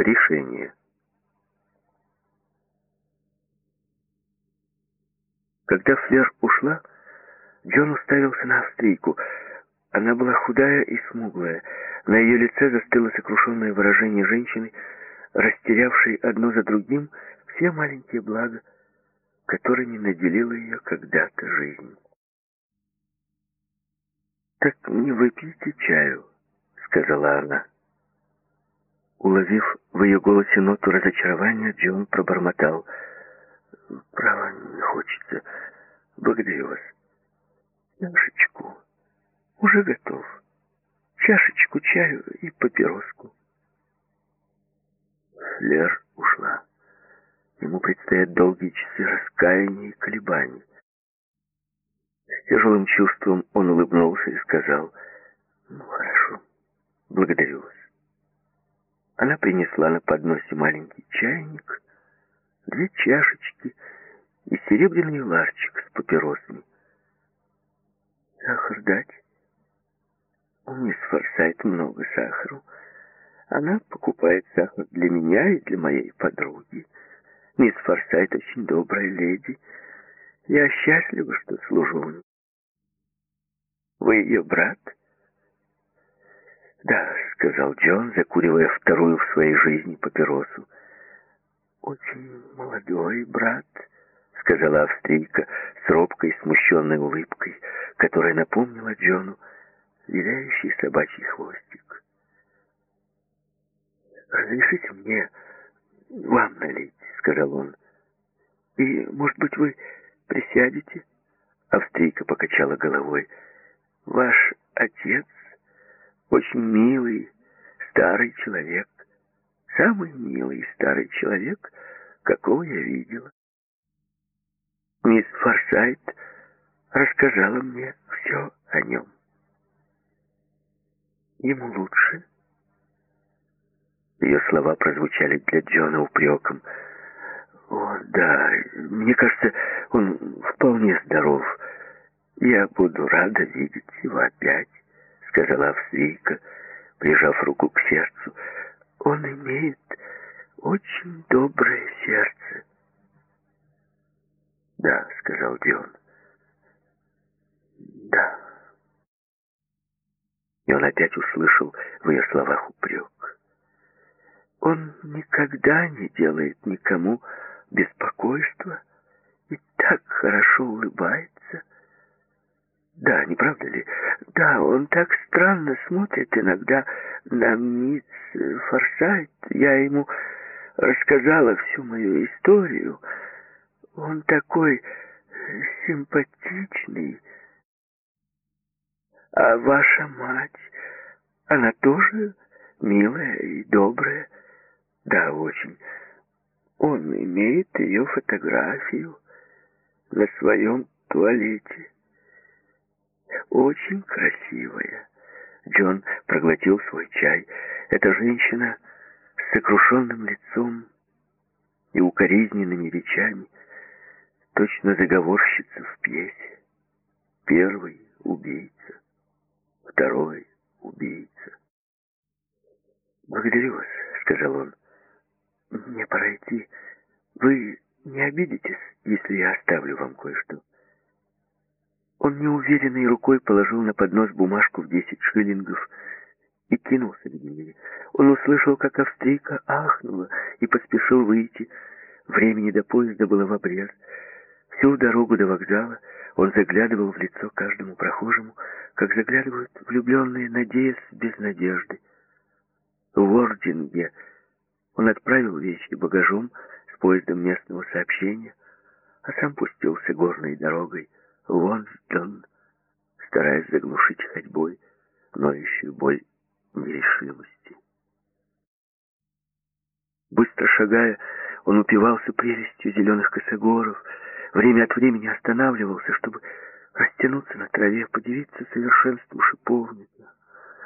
Решение. Когда Флер ушла, Джон уставился на австрийку. Она была худая и смуглая. На ее лице застыло сокрушенное выражение женщины, растерявшей одно за другим все маленькие блага, которыми наделила ее когда-то жизнь. «Так не выпейте чаю», — сказала она. Уловив в ее голосе ноту разочарования, Джон пробормотал. «Право, не хочется. Благодарю вас. Чашечку. Уже готов. Чашечку чаю и папироску». Флер ушла. Ему предстоят долгие часы раскаяния и колебаний. С тяжелым чувством он улыбнулся и сказал, «Ну, хорошо, благодарю вас». Она принесла на подносе маленький чайник, две чашечки и серебряный ларчик с папиросами. «Сахар дать?» «У мисс Форсайт много сахару. Она покупает сахар для меня и для моей подруги». Мисс Форсайт очень добрая леди. Я счастлива, что служу у нее. Вы ее брат? Да, сказал Джон, закуривая вторую в своей жизни папиросу. Очень молодой брат, сказала австрийка с робкой, смущенной улыбкой, которая напомнила Джону виляющий собачий хвостик. «Разрешите мне вам налить?» сказал он. «И, может быть, вы присядете?» Австрийка покачала головой. «Ваш отец очень милый, старый человек. Самый милый старый человек, какого я видела. Мисс Форсайт рассказала мне все о нем. Ему лучше?» Ее слова прозвучали для Джона упреком. О, да, мне кажется, он вполне здоров. Я буду рада видеть его опять, сказала Австрийка, прижав руку к сердцу. Он имеет очень доброе сердце. Да, сказал Дион. Да. И он опять услышал в ее словах упрек. Он никогда не делает никому беспокойство и так хорошо улыбается. Да, не правда ли? Да, он так странно смотрит иногда на мисс Форсайт. Я ему рассказала всю мою историю. Он такой симпатичный. А ваша мать, она тоже милая и добрая? Да, очень. Он имеет ее фотографию на своем туалете. Очень красивая. Джон проглотил свой чай. Эта женщина с сокрушенным лицом и укоризненными речами, точно заговорщица в пьесе. Первый — убийца, второй — убийца. «Благодарю вас», — сказал он. «Мне пора идти. Вы не обидитесь, если я оставлю вам кое-что?» Он неуверенной рукой положил на поднос бумажку в десять шиллингов и кинулся к двери. Он услышал, как австрийка ахнула и поспешил выйти. Времени до поезда было в обрез. Всю дорогу до вокзала он заглядывал в лицо каждому прохожему, как заглядывают влюбленные, надеясь без надежды. В Ординге он отправил вещи багажом с поездом местного сообщения, а сам пустился горной дорогой Лондон, стараясь заглушить ходьбой ноющую боль нерешимости. Быстро шагая, он упивался прелестью зеленых косогоров, время от времени останавливался, чтобы растянуться на траве, подивиться совершенству шиповника,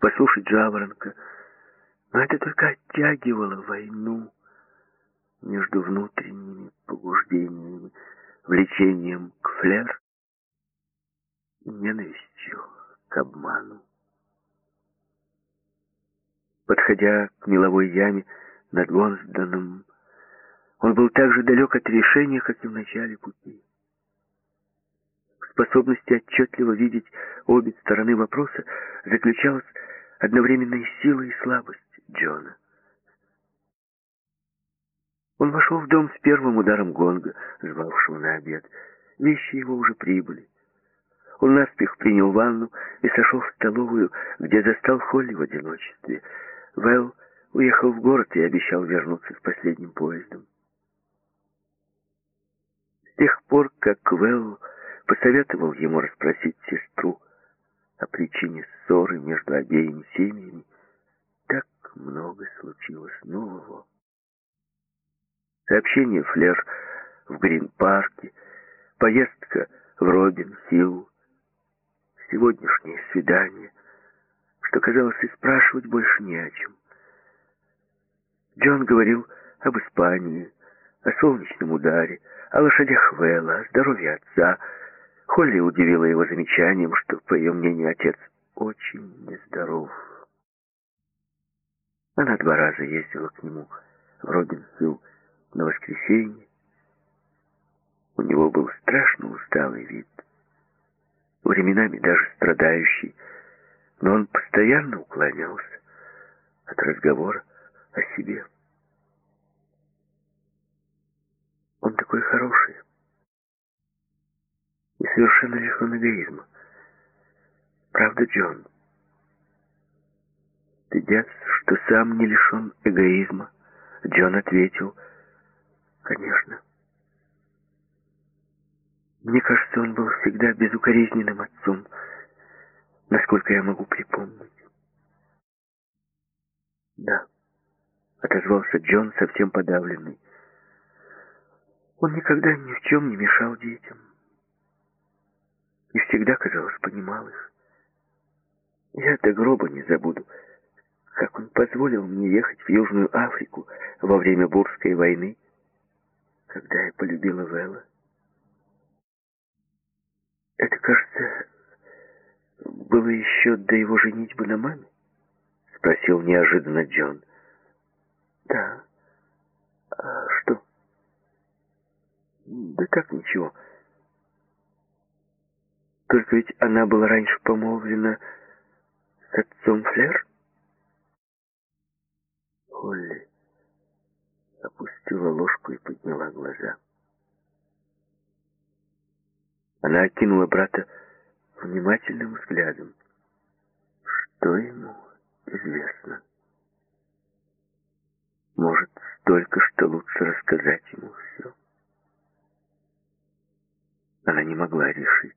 послушать жаворонка — но это только оттягивало войну между внутренними побуждениями, влечением к флер ненавистью к обману. Подходя к меловой яме, над Лонсдоном. Он был так же далек от решения, как и в начале пути. В способности отчетливо видеть обе стороны вопроса заключалась одновременная сила и слабость Джона. Он вошел в дом с первым ударом гонга, звавшего на обед. Вещи его уже прибыли. Он наспех принял ванну и сошел в столовую, где застал Холли в одиночестве. Вэл уехал в город и обещал вернуться с последним поездом. С тех пор, как Вэл посоветовал ему расспросить сестру о причине ссоры между обеими семьями, так много случилось нового. Сообщение Флер в Грин-парке, поездка в Робин-Хилл, сегодняшнее свидание, что, казалось, и спрашивать больше не о чем. Джон говорил об Испании, о солнечном ударе, о лошадях Вэлла, о здоровье отца. Холли удивила его замечанием, что, по ее мнению, отец очень нездоров. Она два раза ездила к нему в Робинхилл на воскресенье. У него был страшно усталый вид, временами даже страдающий, но он постоянно уклонялся от разговора о себе. Он такой хороший и совершенно лишен эгоизма. Правда, Джон? Стыдясь, что сам не лишен эгоизма, Джон ответил, конечно. Мне кажется, он был всегда безукоризненным отцом, насколько я могу припомнить. Да, отозвался Джон, совсем подавленный. Он никогда ни в чем не мешал детям. И всегда, казалось, понимал их. Я до гроба не забуду, как он позволил мне ехать в Южную Африку во время Бурской войны, когда я полюбила Вэлла. Это, кажется, было еще до его женитьбы на маме? Спросил неожиданно Джон. Да. А что? Да так ничего. Только ведь она была раньше помолвлена с отцом Флер? Холли опустила ложку и подняла глаза. Она окинула брата внимательным взглядом. Что ему известно? Может, столько, что лучше рассказать ему все. Она не могла решить.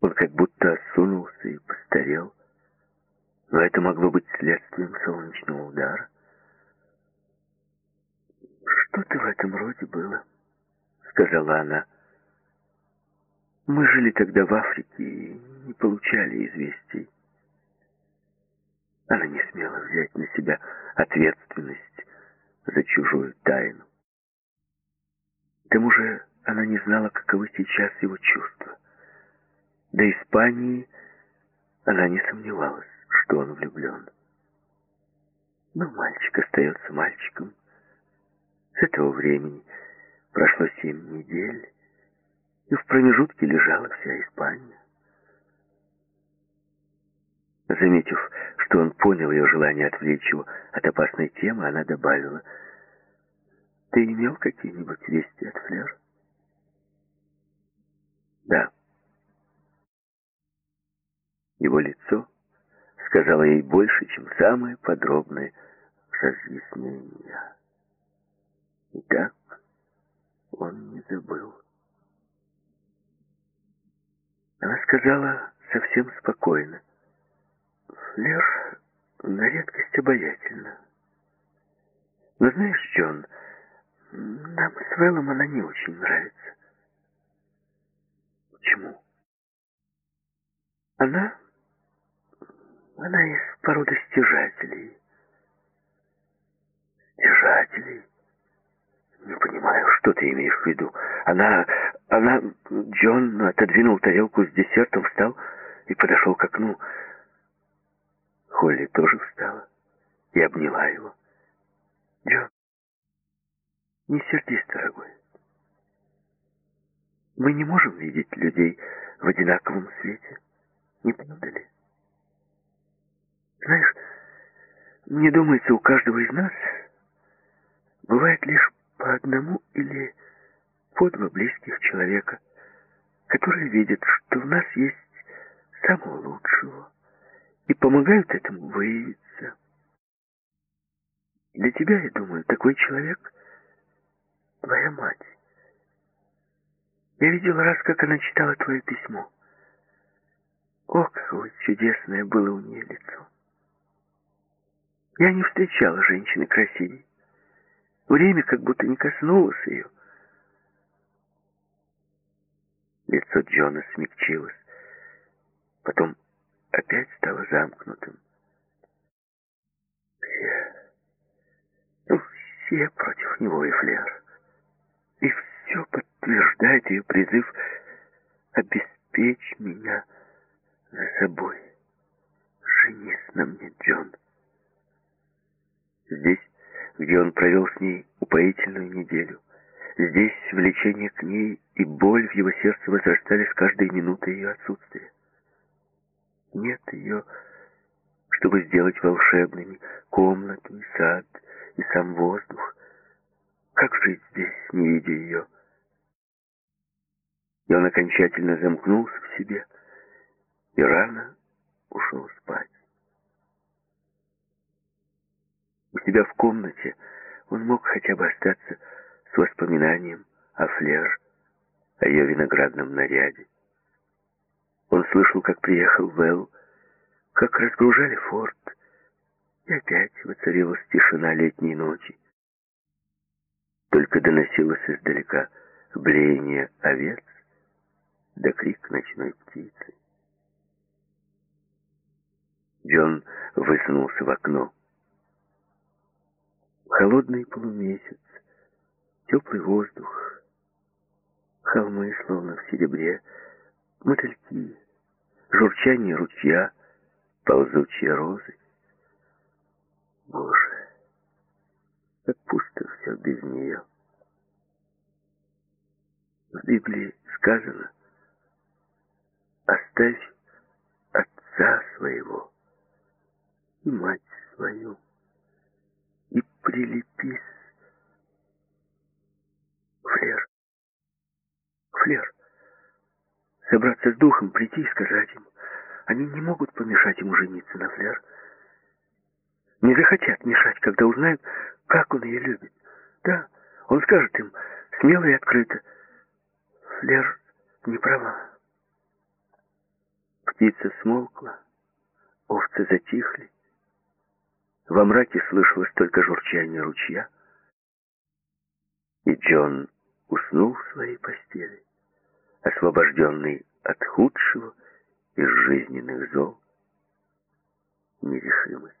Он как будто осунулся и постарел. Но это могло быть следствием солнечного удара. «Что-то в этом роде было», — сказала она. «Мы жили тогда в Африке и не получали известий. Она не смела взять на себя ответственность за чужую тайну. К тому же она не знала, каковы сейчас его чувства. До Испании она не сомневалась, что он влюблен. Но мальчик остается мальчиком. С этого времени прошло семь недель, и в промежутке лежала вся Испания. Заметив, что он понял ее желание отвлечь его от опасной темы, она добавила, «Ты имел какие-нибудь вести от Флер?» «Да». Его лицо сказала ей больше, чем самые подробные разъяснения. И так он не забыл. Она сказала совсем спокойно. Флер на редкость обаятельна. Но знаешь, Джон, нам с Вэллом она не очень нравится. Почему? Она она из породы стяжателей. Стяжателей? Не понимаю, что ты имеешь в виду. Она... она... Джон отодвинул тарелку с десертом, встал и подошел к окну. Холли тоже встала и обняла его. Джон, не сердись, дорогой. Мы не можем видеть людей в одинаковом свете. Не правда ли? Знаешь, мне думается, у каждого из нас два близких человека, которые видят, что в нас есть самого лучшего и помогают этому выявиться. Для тебя, я думаю, такой человек — твоя мать. Я видела раз, как она читала твое письмо. О, какое чудесное было у нее лицо. Я не встречала женщины красивее. Время как будто не коснулось ее. Лицо Джона смягчилось, потом опять стало замкнутым. Все, ну, все против него и Флер. И все подтверждает ее призыв «Обеспечь меня за собой. Женись на мне, Джон». Здесь, где он провел с ней упоительную неделю, здесь влечение к ней и боль в его сердце возрастали с каждой минутой ее отсутствия. Нет ее, чтобы сделать волшебными комнату и сад, и сам воздух. Как жить здесь, не видя ее? И он окончательно замкнулся в себе и рано ушел спать. У себя в комнате он мог хотя бы остаться с воспоминанием о Флер, о ее виноградном наряде. Он слышал, как приехал Вэл, как разгружали форт, и опять воцарилась тишина летней ночи. Только доносилось издалека блеяние овец да крик ночной птицы. Джон высунулся в окно. Холодный полумесяц, теплый воздух, холмы словно в серебре, мотыльки, журчание ручья, ползучие розы. Боже, как пусто все без нее. В Библии сказано, оставь отца своего и мать свою и прилепись. Флер. Флер. Собраться с духом, прийти и сказать им. Они не могут помешать ему жениться на Флер. Не захотят мешать, когда узнают, как он ее любит. Да, он скажет им смело и открыто. Флер не права. Птица смолкла, овцы затихли. Во мраке слышалось только журчание ручья. И Джон уснул в своей постели, освобожденный от худшего из жизненных зол, нерешимость.